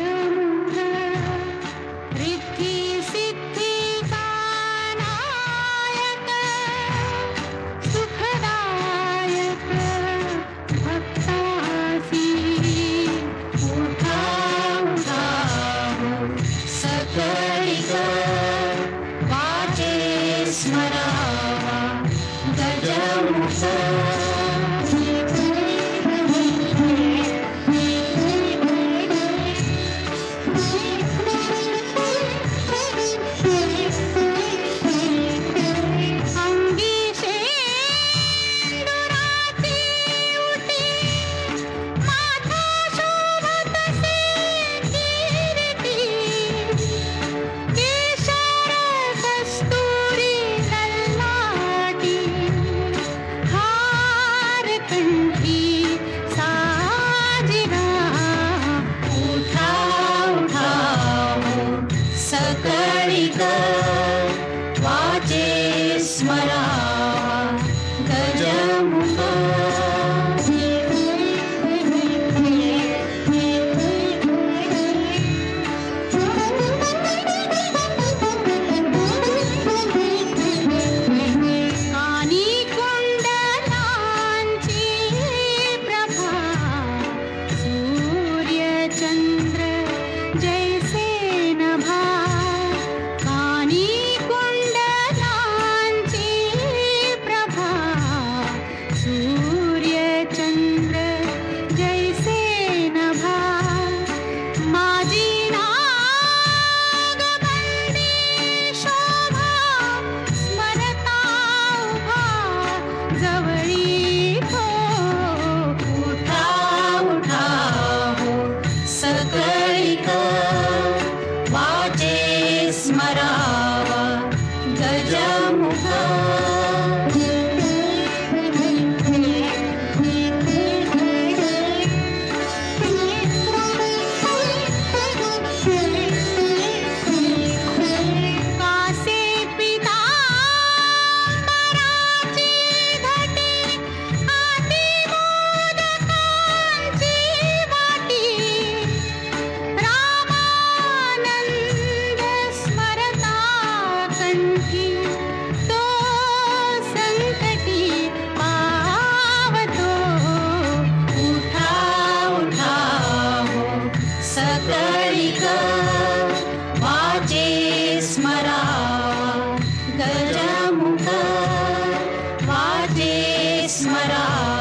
you. Freedom. Jai smara स्मरा